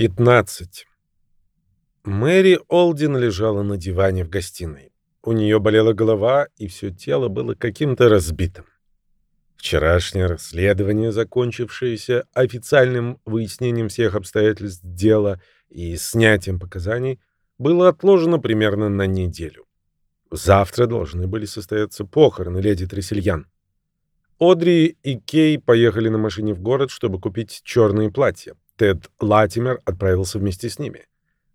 15. Мэри Олдин лежала на диване в гостиной. У нее болела голова, и все тело было каким-то разбитым. Вчерашнее расследование, закончившееся официальным выяснением всех обстоятельств дела и снятием показаний, было отложено примерно на неделю. Завтра должны были состояться похороны леди Тресельян. Одри и Кей поехали на машине в город, чтобы купить черные платья. Тед Латимер отправился вместе с ними.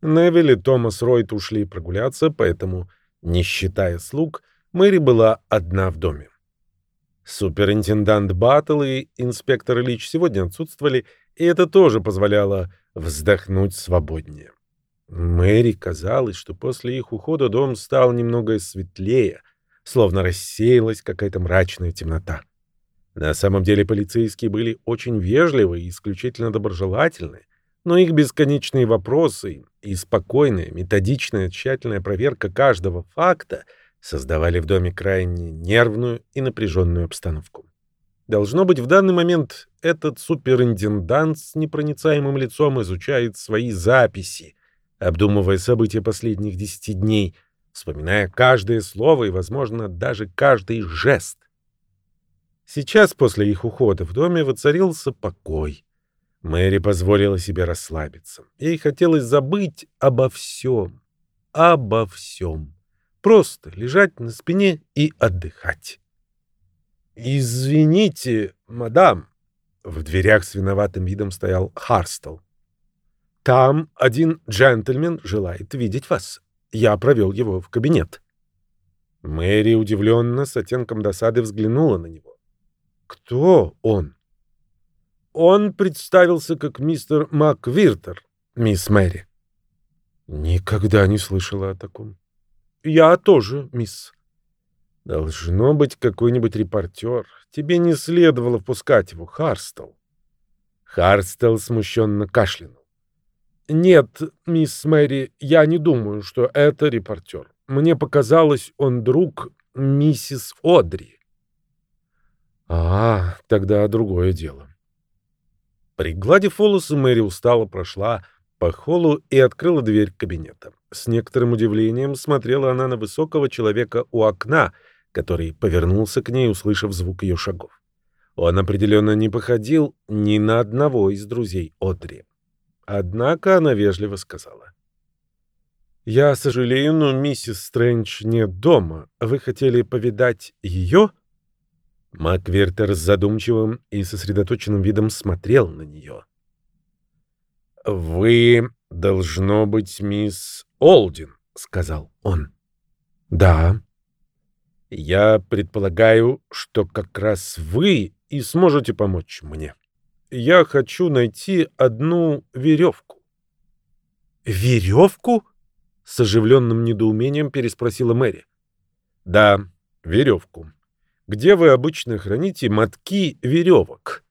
Невиль и Томас Ройт ушли прогуляться, поэтому, не считая слуг, Мэри была одна в доме. Суперинтендант Баттл и инспектор Лич сегодня отсутствовали, и это тоже позволяло вздохнуть свободнее. Мэри казалось, что после их ухода дом стал немного светлее, словно рассеялась какая-то мрачная темнота. На самом деле полицейские были очень вежливы и исключительно доброжелательны, но их бесконечные вопросы и спокойная, методичная, тщательная проверка каждого факта создавали в доме крайне нервную и напряженную обстановку. Должно быть, в данный момент этот суперинтендант с непроницаемым лицом изучает свои записи, обдумывая события последних десяти дней, вспоминая каждое слово и, возможно, даже каждый жест. Сейчас, после их ухода, в доме воцарился покой. Мэри позволила себе расслабиться. Ей хотелось забыть обо всем. Обо всем. Просто лежать на спине и отдыхать. «Извините, мадам», — в дверях с виноватым видом стоял Харстел. «Там один джентльмен желает видеть вас. Я провел его в кабинет». Мэри удивленно с оттенком досады взглянула на него. Кто он? Он представился как мистер МакВиртер, мисс Мэри. Никогда не слышала о таком. Я тоже, мисс. Должно быть какой-нибудь репортер. Тебе не следовало впускать его, Харстел. Харстел смущенно кашлянул. «Нет, мисс Мэри, я не думаю, что это репортер. Мне показалось, он друг миссис Одри». А, тогда другое дело. Пригладив волосы, Мэри устало прошла по холлу и открыла дверь кабинета. С некоторым удивлением смотрела она на высокого человека у окна, который повернулся к ней, услышав звук ее шагов. Он определенно не походил ни на одного из друзей Одри. Однако она вежливо сказала. «Я сожалею, но миссис Стрэндж нет дома. Вы хотели повидать ее?» Маквертер с задумчивым и сосредоточенным видом смотрел на нее. «Вы, должно быть, мисс Олдин», — сказал он. «Да». «Я предполагаю, что как раз вы и сможете помочь мне. Я хочу найти одну веревку». «Веревку?» — с оживленным недоумением переспросила Мэри. «Да, веревку где вы обычно храните мотки веревок.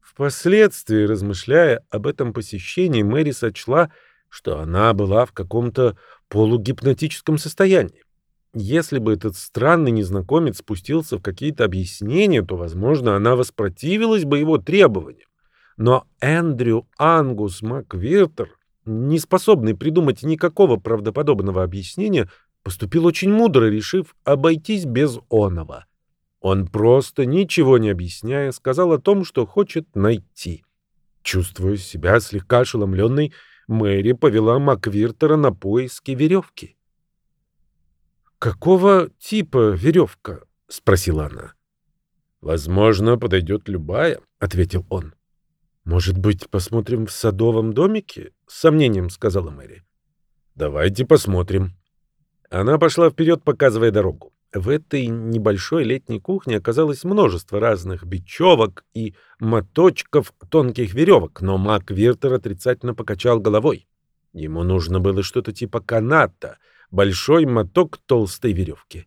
Впоследствии, размышляя об этом посещении, Мэри сочла, что она была в каком-то полугипнотическом состоянии. Если бы этот странный незнакомец спустился в какие-то объяснения, то, возможно, она воспротивилась бы его требованиям. Но Эндрю Ангус Маквиртер, не способный придумать никакого правдоподобного объяснения, поступил очень мудро, решив обойтись без оного. Он просто, ничего не объясняя, сказал о том, что хочет найти. Чувствуя себя слегка ошеломленной, Мэри повела Маквиртера на поиски веревки. «Какого типа веревка?» — спросила она. «Возможно, подойдет любая», — ответил он. «Может быть, посмотрим в садовом домике?» — с сомнением сказала Мэри. «Давайте посмотрим», она пошла вперед, показывая дорогу. В этой небольшой летней кухне оказалось множество разных бечевок и моточков тонких веревок, но Мак Виртер отрицательно покачал головой. Ему нужно было что-то типа каната, большой моток толстой веревки.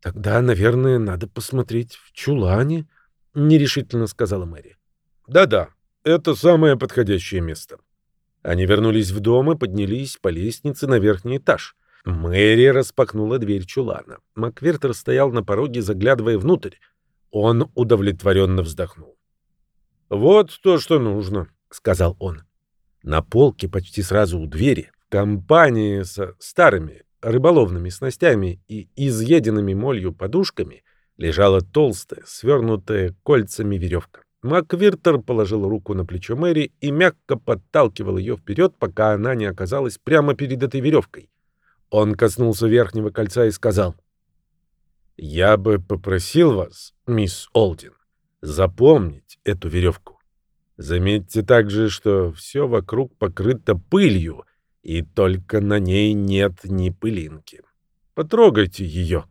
«Тогда, наверное, надо посмотреть в чулане», — нерешительно сказала Мэри. «Да-да, это самое подходящее место». Они вернулись в дом и поднялись по лестнице на верхний этаж. Мэри распахнула дверь чулана. Маквертер стоял на пороге, заглядывая внутрь. Он удовлетворенно вздохнул. «Вот то, что нужно. — сказал он. На полке почти сразу у двери, в компании со старыми рыболовными снастями и изъеденными молью подушками, лежала толстая, свернутая кольцами веревка. Маквиртер положил руку на плечо Мэри и мягко подталкивал ее вперед, пока она не оказалась прямо перед этой веревкой. Он коснулся верхнего кольца и сказал, «Я бы попросил вас, мисс Олдин, запомнить эту веревку. Заметьте также, что все вокруг покрыто пылью, и только на ней нет ни пылинки. Потрогайте ее».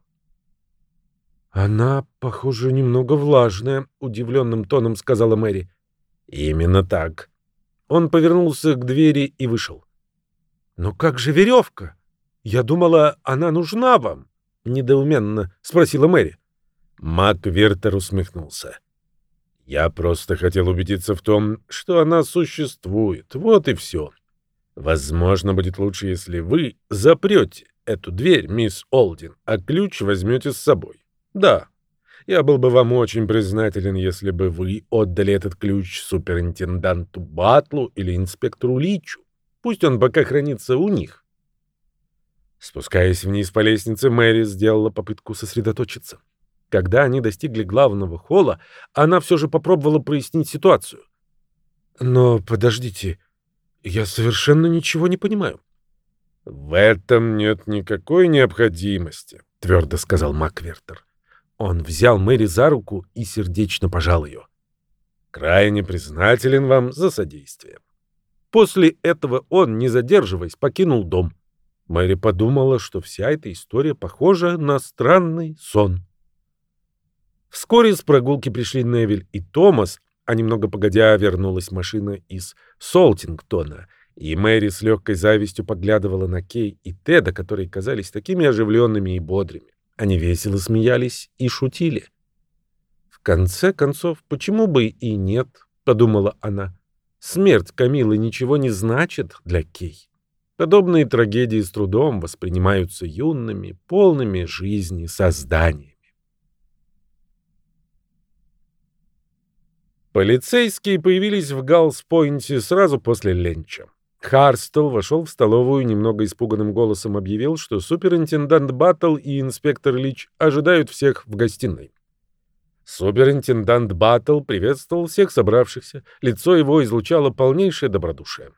«Она, похоже, немного влажная», — удивленным тоном сказала Мэри. «Именно так». Он повернулся к двери и вышел. «Но как же веревка? Я думала, она нужна вам», — недоуменно спросила Мэри. Мак Вертер усмехнулся. «Я просто хотел убедиться в том, что она существует. Вот и все. Возможно, будет лучше, если вы запрете эту дверь, мисс Олдин, а ключ возьмете с собой. Да, я был бы вам очень признателен, если бы вы отдали этот ключ суперинтенданту Батлу или инспектору Личу. Пусть он пока хранится у них. Спускаясь вниз по лестнице, Мэри сделала попытку сосредоточиться. Когда они достигли главного холла, она все же попробовала прояснить ситуацию. «Но подождите, я совершенно ничего не понимаю». «В этом нет никакой необходимости», — твердо сказал Маквертер. Он взял Мэри за руку и сердечно пожал ее. «Крайне признателен вам за содействие». После этого он, не задерживаясь, покинул дом. Мэри подумала, что вся эта история похожа на странный сон. Вскоре с прогулки пришли Невиль и Томас, а немного погодя вернулась машина из Солтингтона, и Мэри с легкой завистью поглядывала на Кей и Теда, которые казались такими оживленными и бодрыми. Они весело смеялись и шутили. «В конце концов, почему бы и нет?» — подумала она. «Смерть Камилы ничего не значит для Кей. Подобные трагедии с трудом воспринимаются юными, полными жизни созданиями». Полицейские появились в Галс-Пойнте сразу после ленча. Харстел вошел в столовую и немного испуганным голосом объявил, что суперинтендант Баттл и инспектор Лич ожидают всех в гостиной. Суперинтендант Баттл приветствовал всех собравшихся. Лицо его излучало полнейшее добродушие.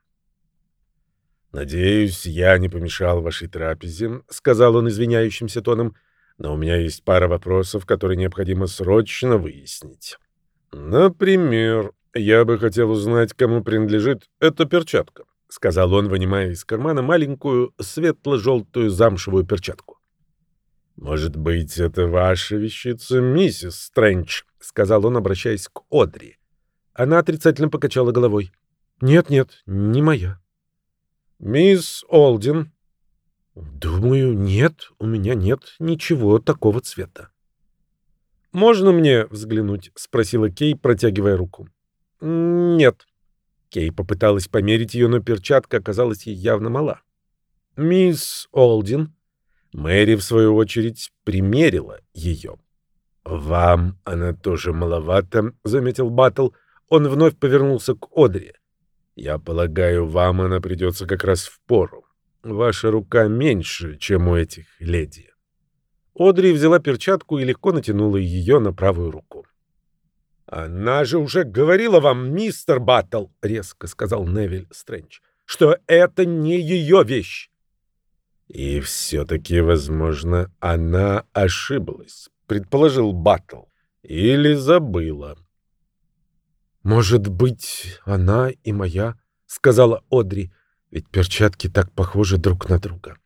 «Надеюсь, я не помешал вашей трапезе», — сказал он извиняющимся тоном, «но у меня есть пара вопросов, которые необходимо срочно выяснить. Например, я бы хотел узнать, кому принадлежит эта перчатка. — сказал он, вынимая из кармана маленькую светло-желтую замшевую перчатку. «Может быть, это ваша вещица, миссис Стрэндж?» — сказал он, обращаясь к Одри. Она отрицательно покачала головой. «Нет-нет, не моя». «Мисс Олдин?» «Думаю, нет, у меня нет ничего такого цвета». «Можно мне взглянуть?» — спросила Кей, протягивая руку. «Нет», Кей попыталась померить ее, но перчатка оказалась ей явно мала. «Мисс Олдин». Мэри, в свою очередь, примерила ее. «Вам она тоже маловато», — заметил Баттл. Он вновь повернулся к Одри. «Я полагаю, вам она придется как раз в пору. Ваша рука меньше, чем у этих леди». Одри взяла перчатку и легко натянула ее на правую руку. «Она же уже говорила вам, мистер Баттл», — резко сказал Невиль Стрэндж, «что это не ее вещь». «И все-таки, возможно, она ошиблась», — предположил Баттл. «Или забыла». «Может быть, она и моя», — сказала Одри, «ведь перчатки так похожи друг на друга».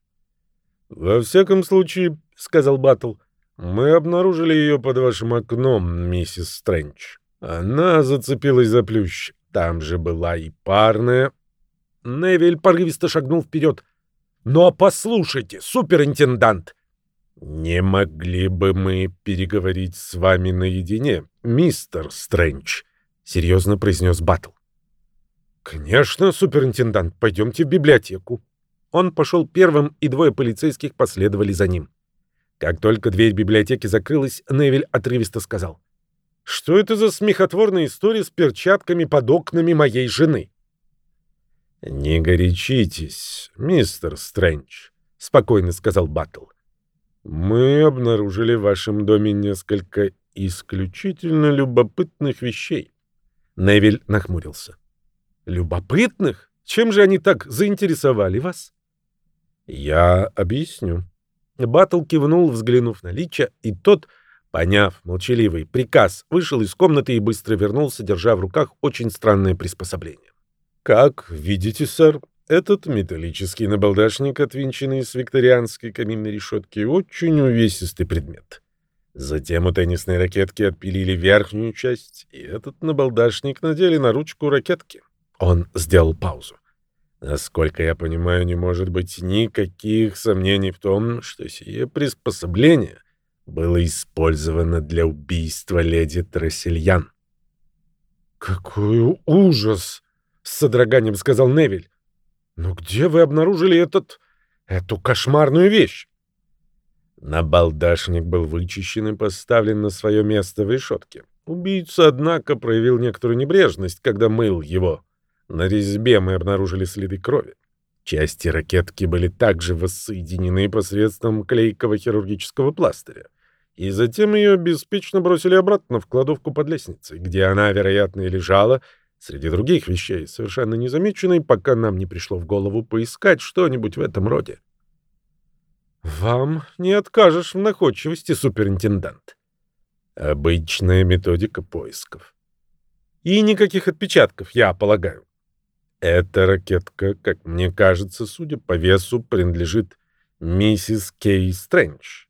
«Во всяком случае», — сказал Баттл, мы обнаружили ее под вашим окном, миссис Стрэндж. Она зацепилась за плющ. Там же была и парная. Невиль порывисто шагнул вперед. «Но послушайте, суперинтендант!» «Не могли бы мы переговорить с вами наедине, мистер Стрэндж?» — серьезно произнес Баттл. «Конечно, суперинтендант, пойдемте в библиотеку». Он пошел первым, и двое полицейских последовали за ним. Как только дверь библиотеки закрылась, Невиль отрывисто сказал. «Что это за смехотворная история с перчатками под окнами моей жены?» «Не горячитесь, мистер Стрэндж», — спокойно сказал Баттл. «Мы обнаружили в вашем доме несколько исключительно любопытных вещей». Невиль нахмурился. «Любопытных? Чем же они так заинтересовали вас?» «Я объясню». Баттл кивнул, взглянув на Лича, и тот, поняв молчаливый приказ, вышел из комнаты и быстро вернулся, держа в руках очень странное приспособление. «Как видите, сэр, этот металлический набалдашник, отвинченный с викторианской каминной решетки, очень увесистый предмет. Затем у теннисной ракетки отпилили верхнюю часть, и этот набалдашник надели на ручку ракетки. Он сделал паузу. Насколько я понимаю, не может быть никаких сомнений в том, что сие приспособление было использовано для убийства леди Трассельян. «Какой ужас!» — с содроганием сказал Невиль. «Но где вы обнаружили этот... эту кошмарную вещь?» Набалдашник был вычищен и поставлен на свое место в решетке. Убийца, однако, проявил некоторую небрежность, когда мыл его. На резьбе мы обнаружили следы крови. Части ракетки были также воссоединены посредством клейкого хирургического пластыря. И затем ее беспечно бросили обратно в кладовку под лестницей, где она, вероятно, и лежала, среди других вещей, совершенно незамеченной, пока нам не пришло в голову поискать что-нибудь в этом роде. «Вам не откажешь в находчивости, суперинтендант». Обычная методика поисков. И никаких отпечатков, я полагаю. Эта ракетка, как мне кажется, судя по весу, принадлежит миссис Кей Стрэндж.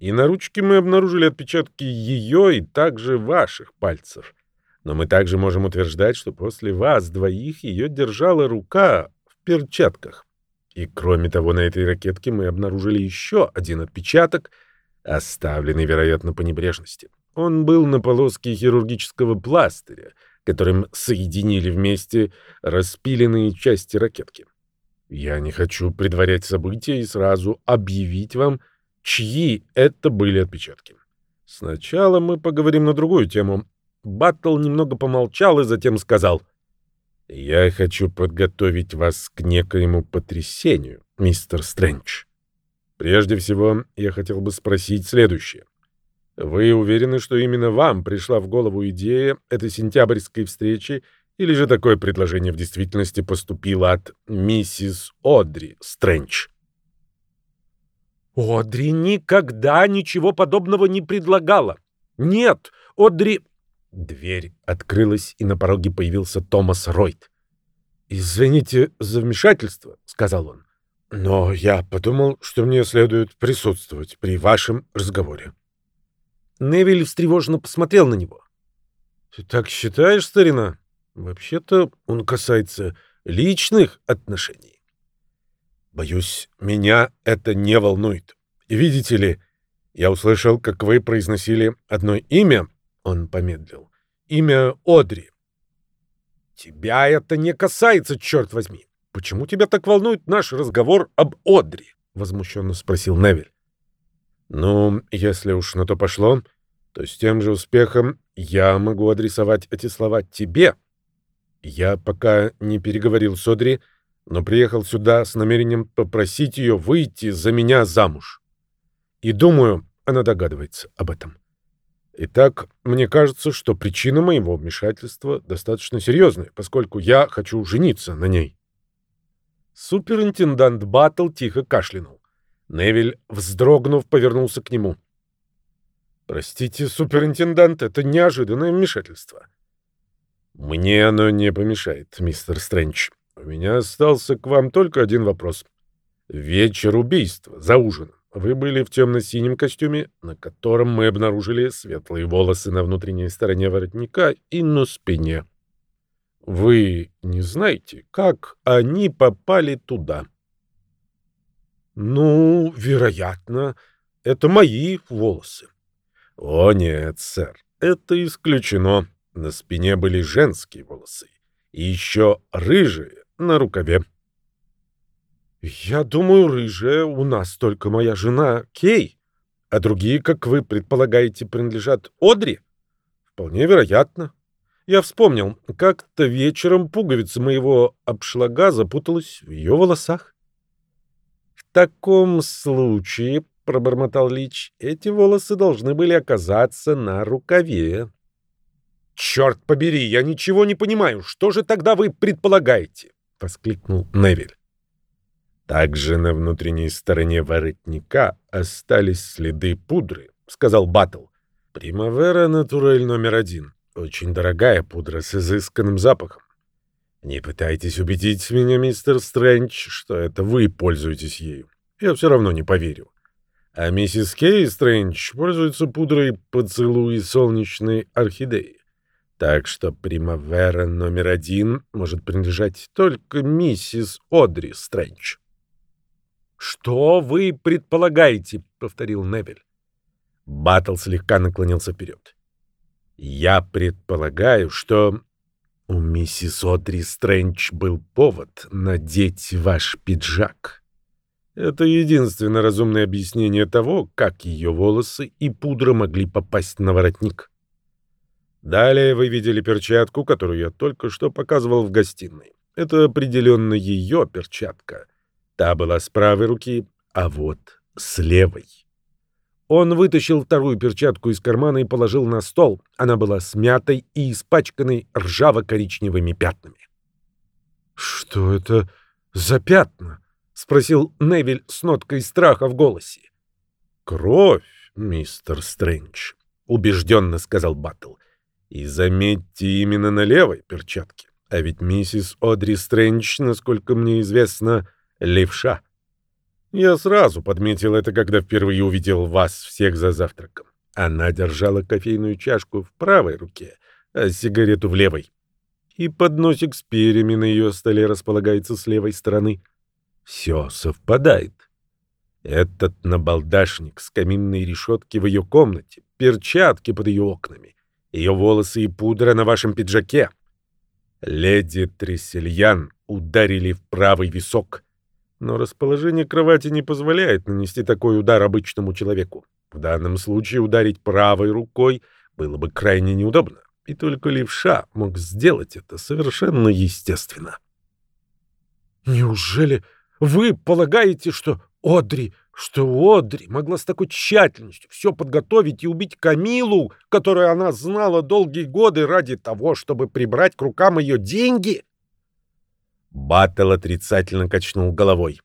И на ручке мы обнаружили отпечатки ее и также ваших пальцев. Но мы также можем утверждать, что после вас двоих ее держала рука в перчатках. И кроме того, на этой ракетке мы обнаружили еще один отпечаток, оставленный, вероятно, по небрежности. Он был на полоске хирургического пластыря — которым соединили вместе распиленные части ракетки. Я не хочу предварять события и сразу объявить вам, чьи это были отпечатки. Сначала мы поговорим на другую тему. Баттл немного помолчал и затем сказал, «Я хочу подготовить вас к некоему потрясению, мистер Стрэндж. Прежде всего, я хотел бы спросить следующее. Вы уверены, что именно вам пришла в голову идея этой сентябрьской встречи, или же такое предложение в действительности поступило от миссис Одри Стрэндж? Одри никогда ничего подобного не предлагала. Нет, Одри... Дверь открылась, и на пороге появился Томас Ройт. «Извините за вмешательство», — сказал он. «Но я подумал, что мне следует присутствовать при вашем разговоре». Невиль встревоженно посмотрел на него. «Ты так считаешь, старина? Вообще-то он касается личных отношений. Боюсь, меня это не волнует. Видите ли, я услышал, как вы произносили одно имя, он помедлил, имя Одри. Тебя это не касается, черт возьми. Почему тебя так волнует наш разговор об Одри? Возмущенно спросил Невиль. Ну, если уж на то пошло, то с тем же успехом я могу адресовать эти слова тебе. Я пока не переговорил с Одри, но приехал сюда с намерением попросить ее выйти за меня замуж. И думаю, она догадывается об этом. Итак, мне кажется, что причина моего вмешательства достаточно серьезная, поскольку я хочу жениться на ней. Суперинтендант Баттл тихо кашлянул. Невиль, вздрогнув, повернулся к нему. Простите, суперинтендант, это неожиданное вмешательство. Мне оно не помешает, мистер Стрэндж. У меня остался к вам только один вопрос. Вечер убийства, за ужином. Вы были в темно-синем костюме, на котором мы обнаружили светлые волосы на внутренней стороне воротника и на спине. Вы не знаете, как они попали туда? Ну, вероятно, это мои волосы. О нет, сэр, это исключено. На спине были женские волосы. И еще рыжие на рукаве. Я думаю, рыжая у нас только моя жена Кей. А другие, как вы предполагаете, принадлежат Одри? Вполне вероятно. Я вспомнил, как-то вечером пуговица моего обшлага запуталась в ее волосах. В таком случае, — пробормотал Лич, — эти волосы должны были оказаться на рукаве. «Черт побери, я ничего не понимаю. Что же тогда вы предполагаете?» — воскликнул Невиль. «Также на внутренней стороне воротника остались следы пудры», — сказал Баттл. «Примавера натурель номер один. Очень дорогая пудра с изысканным запахом. Не пытайтесь убедить меня, мистер Стрэндж, что это вы пользуетесь ею. Я все равно не поверю. А миссис Кей Стрэндж пользуется пудрой поцелуи солнечной орхидеи. Так что примавера номер один может принадлежать только миссис Одри Стрэндж. «Что вы предполагаете?» — повторил Невель. Баттл слегка наклонился вперед. «Я предполагаю, что у миссис Одри Стрэндж был повод надеть ваш пиджак. Это единственное разумное объяснение того, как ее волосы и пудра могли попасть на воротник». Далее вы видели перчатку, которую я только что показывал в гостиной. Это определенно ее перчатка. Та была с правой руки, а вот с левой. Он вытащил вторую перчатку из кармана и положил на стол. Она была смятой и испачканной ржаво-коричневыми пятнами. «Что это за пятна?» — спросил Невиль с ноткой страха в голосе. «Кровь, мистер Стрэндж», — убежденно сказал Баттл. И заметьте, именно на левой перчатке. А ведь миссис Одри Стрэндж, насколько мне известно, левша. Я сразу подметил это, когда впервые увидел вас всех за завтраком. Она держала кофейную чашку в правой руке, а сигарету в левой. И подносик с перьями на ее столе располагается с левой стороны. Все совпадает. Этот набалдашник с каминной решетки в ее комнате, перчатки под ее окнами, ее волосы и пудра на вашем пиджаке. Леди Трессельян ударили в правый висок. Но расположение кровати не позволяет нанести такой удар обычному человеку. В данном случае ударить правой рукой было бы крайне неудобно. И только левша мог сделать это совершенно естественно. «Неужели вы полагаете, что Одри что Одри могла с такой тщательностью все подготовить и убить Камилу, которую она знала долгие годы ради того, чтобы прибрать к рукам ее деньги? Баттел отрицательно качнул головой.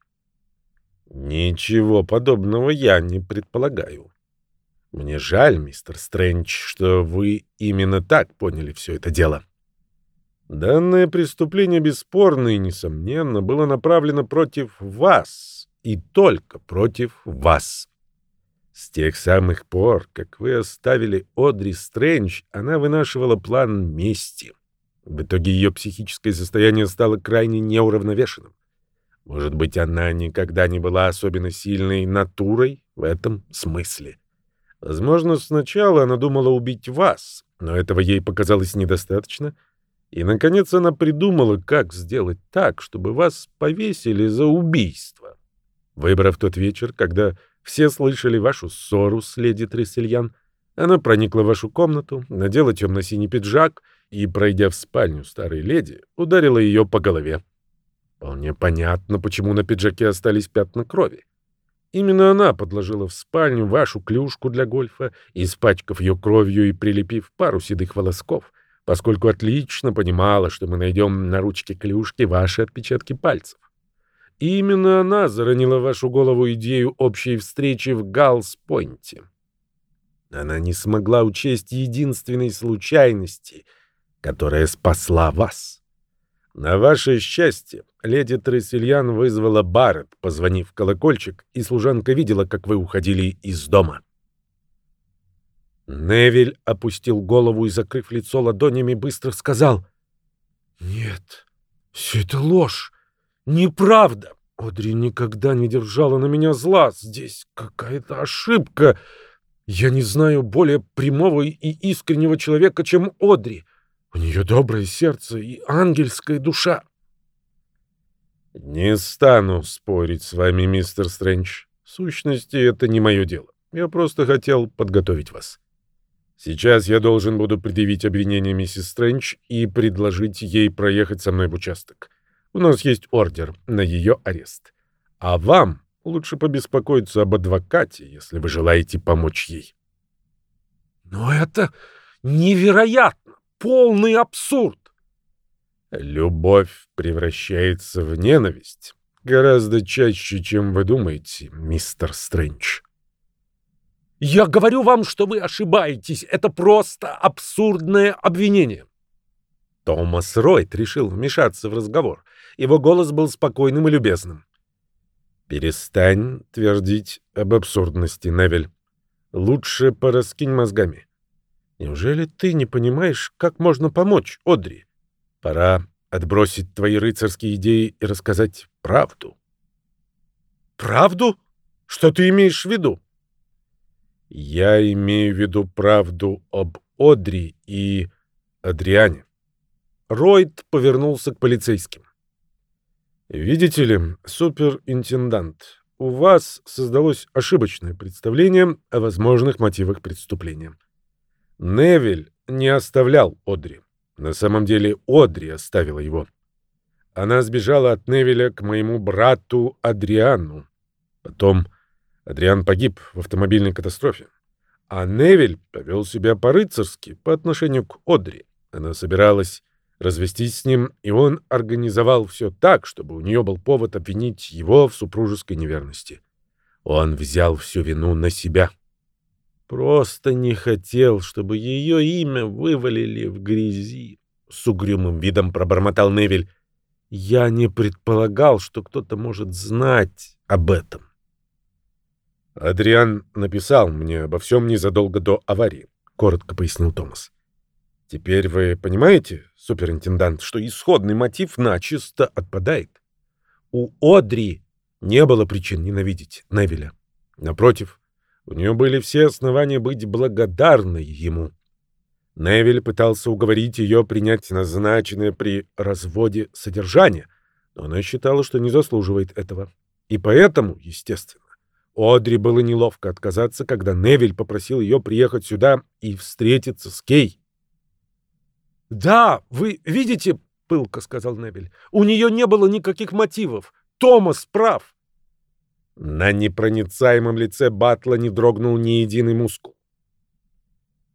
«Ничего подобного я не предполагаю. Мне жаль, мистер Стрэндж, что вы именно так поняли все это дело. Данное преступление бесспорно и, несомненно, было направлено против вас, и только против вас. С тех самых пор, как вы оставили Одри Стрэндж, она вынашивала план мести. В итоге ее психическое состояние стало крайне неуравновешенным. Может быть, она никогда не была особенно сильной натурой в этом смысле. Возможно, сначала она думала убить вас, но этого ей показалось недостаточно. И, наконец, она придумала, как сделать так, чтобы вас повесили за убийство. Выбрав тот вечер, когда все слышали вашу ссору с леди Трессельян, она проникла в вашу комнату, надела темно-синий пиджак и, пройдя в спальню старой леди, ударила ее по голове. Вполне понятно, почему на пиджаке остались пятна крови. Именно она подложила в спальню вашу клюшку для гольфа, испачкав ее кровью и прилепив пару седых волосков, поскольку отлично понимала, что мы найдем на ручке клюшки ваши отпечатки пальцев. И именно она заронила вашу голову идею общей встречи в Галс-Пойнте. Она не смогла учесть единственной случайности, которая спасла вас. На ваше счастье, леди Трессельян вызвала Барретт, позвонив в колокольчик, и служанка видела, как вы уходили из дома. Невиль опустил голову и, закрыв лицо ладонями, быстро сказал «Нет, все это ложь. Неправда. Одри никогда не держала на меня зла. Здесь какая-то ошибка. Я не знаю более прямого и искреннего человека, чем Одри. У нее доброе сердце и ангельская душа. Не стану спорить с вами, мистер Стрэндж. В сущности, это не мое дело. Я просто хотел подготовить вас. Сейчас я должен буду предъявить обвинение миссис Стрэндж и предложить ей проехать со мной в участок. У нас есть ордер на ее арест. А вам лучше побеспокоиться об адвокате, если вы желаете помочь ей. Но это невероятно! Полный абсурд! Любовь превращается в ненависть гораздо чаще, чем вы думаете, мистер Стрэндж. Я говорю вам, что вы ошибаетесь. Это просто абсурдное обвинение. Томас Ройт решил вмешаться в разговор. Его голос был спокойным и любезным. «Перестань твердить об абсурдности, Невель. Лучше пораскинь мозгами. Неужели ты не понимаешь, как можно помочь Одри? Пора отбросить твои рыцарские идеи и рассказать правду». «Правду? Что ты имеешь в виду?» Я имею в виду правду об Одри и Адриане. Ройд повернулся к полицейским. Видите ли, суперинтендант, у вас создалось ошибочное представление о возможных мотивах преступления. Невиль не оставлял Одри. На самом деле Одри оставила его. Она сбежала от Невиля к моему брату Адриану. Потом Адриан погиб в автомобильной катастрофе. А Невель повел себя по-рыцарски по отношению к Одри. Она собиралась развестись с ним, и он организовал все так, чтобы у нее был повод обвинить его в супружеской неверности. Он взял всю вину на себя. Просто не хотел, чтобы ее имя вывалили в грязи. С угрюмым видом пробормотал Невель. Я не предполагал, что кто-то может знать об этом. Адриан написал мне обо всем незадолго до аварии, коротко пояснил Томас. Теперь вы понимаете, суперинтендант, что исходный мотив начисто отпадает. У Одри не было причин ненавидеть Невиля. Напротив, у нее были все основания быть благодарной ему. Невиль пытался уговорить ее принять назначенное при разводе содержание, но она считала, что не заслуживает этого. И поэтому, естественно, Одри было неловко отказаться, когда Невиль попросил ее приехать сюда и встретиться с Кей. «Да, вы видите, — пылко сказал Невиль, — у нее не было никаких мотивов. Томас прав». На непроницаемом лице Батла не дрогнул ни единый мускул.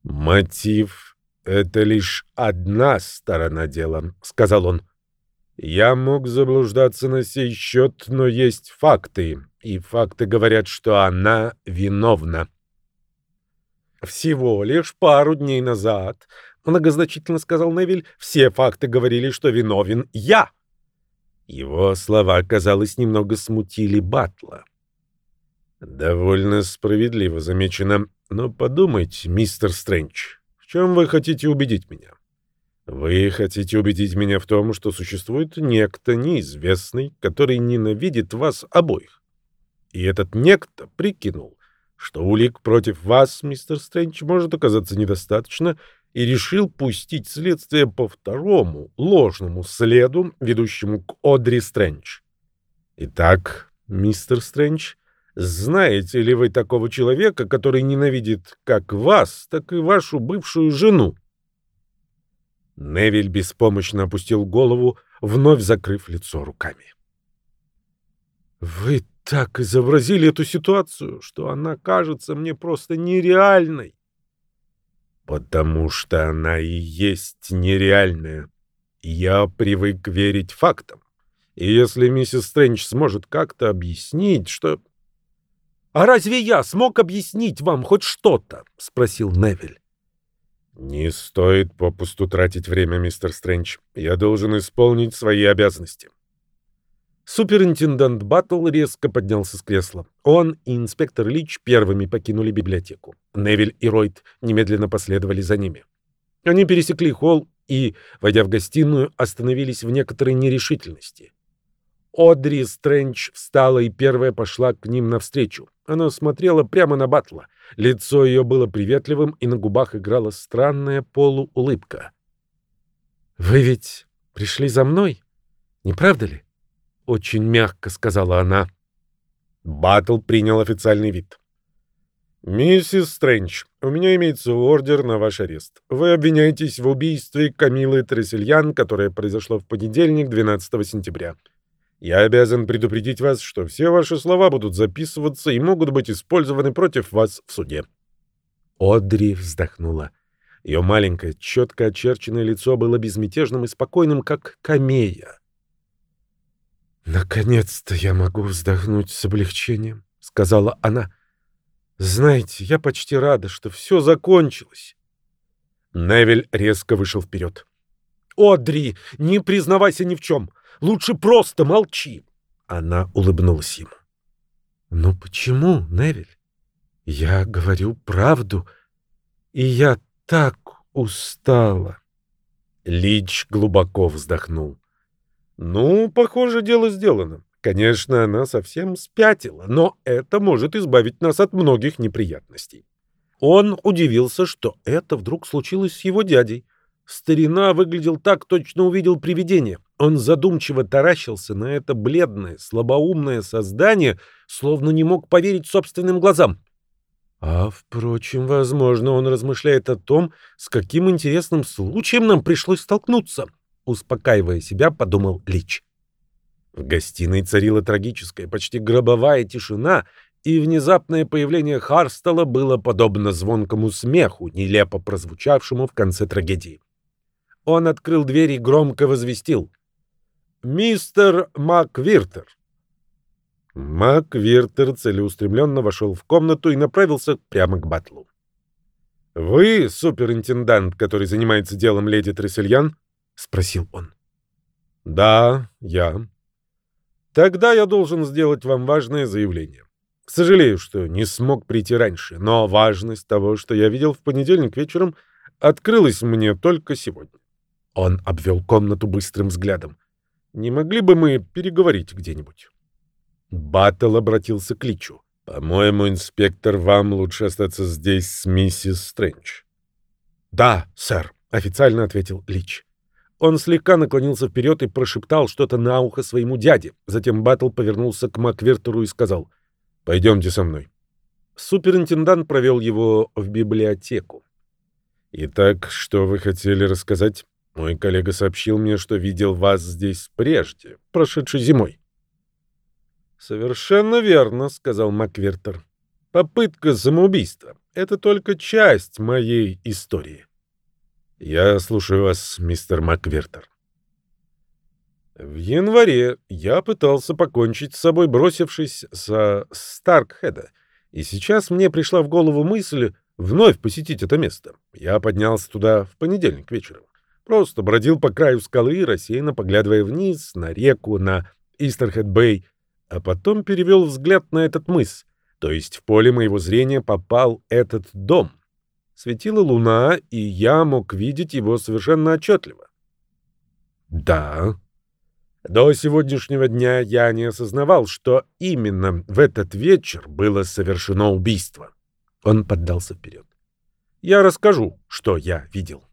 «Мотив — это лишь одна сторона дела», — сказал он. «Я мог заблуждаться на сей счет, но есть факты, и факты говорят, что она виновна. Всего лишь пару дней назад, многозначительно сказал Невиль, все факты говорили, что виновен я. Его слова, казалось, немного смутили Батла. Довольно справедливо замечено, но подумайте, мистер Стрэндж, в чем вы хотите убедить меня? Вы хотите убедить меня в том, что существует некто неизвестный, который ненавидит вас обоих. И этот некто прикинул, что улик против вас, мистер Стрэндж, может оказаться недостаточно, и решил пустить следствие по второму, ложному следу, ведущему к Одри Стрэндж. Итак, мистер Стрэндж, знаете ли вы такого человека, который ненавидит как вас, так и вашу бывшую жену? Невиль беспомощно опустил голову, вновь закрыв лицо руками. «Вы так изобразили эту ситуацию, что она кажется мне просто нереальной. Потому что она и есть нереальная. Я привык верить фактам. И если миссис Стрэндж сможет как-то объяснить, что... «А разве я смог объяснить вам хоть что-то?» — спросил Невиль. «Не стоит попусту тратить время, мистер Стрэндж. Я должен исполнить свои обязанности. Суперинтендант Баттл резко поднялся с кресла. Он и инспектор Лич первыми покинули библиотеку. Невиль и Ройд немедленно последовали за ними. Они пересекли холл и, войдя в гостиную, остановились в некоторой нерешительности. Одри Стрэндж встала и первая пошла к ним навстречу. Она смотрела прямо на Батла. Лицо ее было приветливым, и на губах играла странная полуулыбка. «Вы ведь пришли за мной, не правда ли?» Очень мягко сказала она. Батл принял официальный вид. «Миссис Стрэндж, у меня имеется ордер на ваш арест. Вы обвиняетесь в убийстве Камилы Трессельян, которое произошло в понедельник, 12 сентября. Я обязан предупредить вас, что все ваши слова будут записываться и могут быть использованы против вас в суде». Одри вздохнула. Ее маленькое, четко очерченное лицо было безмятежным и спокойным, как камея. «Наконец-то я могу вздохнуть с облегчением», — сказала она. «Знаете, я почти рада, что все закончилось». Невель резко вышел вперед. «Одри, не признавайся ни в чем. Лучше просто молчи». Она улыбнулась ему. «Но почему, Невель? Я говорю правду, и я так устала». Лич глубоко вздохнул. «Ну, похоже, дело сделано. Конечно, она совсем спятила, но это может избавить нас от многих неприятностей». Он удивился, что это вдруг случилось с его дядей. Старина выглядел так, точно увидел привидение. Он задумчиво таращился на это бледное, слабоумное создание, словно не мог поверить собственным глазам. А, впрочем, возможно, он размышляет о том, с каким интересным случаем нам пришлось столкнуться. Успокаивая себя, подумал Лич. В гостиной царила трагическая, почти гробовая тишина, и внезапное появление Харстала было подобно звонкому смеху, нелепо прозвучавшему в конце трагедии. Он открыл дверь и громко возвестил. «Мистер Маквиртер!» МакВиртер целеустремленно вошел в комнату и направился прямо к Батлу. «Вы суперинтендант, который занимается делом леди Трессельян?» — спросил он. «Да, я. Тогда я должен сделать вам важное заявление. Сожалею, что не смог прийти раньше, но важность того, что я видел в понедельник вечером, открылась мне только сегодня». Он обвел комнату быстрым взглядом. «Не могли бы мы переговорить где-нибудь?» Баттл обратился к Личу. «По-моему, инспектор, вам лучше остаться здесь с миссис Стрэндж». «Да, сэр», — официально ответил Лич. Он слегка наклонился вперед и прошептал что-то на ухо своему дяде. Затем Баттл повернулся к Маквертеру и сказал «Пойдемте со мной». Суперинтендант провел его в библиотеку. «Итак, что вы хотели рассказать? Мой коллега сообщил мне, что видел вас здесь прежде, прошедшей зимой». «Совершенно верно», — сказал Маквертер. «Попытка самоубийства — это только часть моей истории». «Я слушаю вас, мистер Маквертер». В январе я пытался покончить с собой, бросившись со Старкхеда, и сейчас мне пришла в голову мысль вновь посетить это место. Я поднялся туда в понедельник вечером. Просто бродил по краю скалы, рассеянно поглядывая вниз, на реку, на Истерхед-Бэй, а потом перевел взгляд на этот мыс, то есть в поле моего зрения попал этот дом. Светила луна, и я мог видеть его совершенно отчетливо. Да, до сегодняшнего дня я не осознавал, что именно в этот вечер было совершено убийство. Он поддался вперед. Я расскажу, что я видел.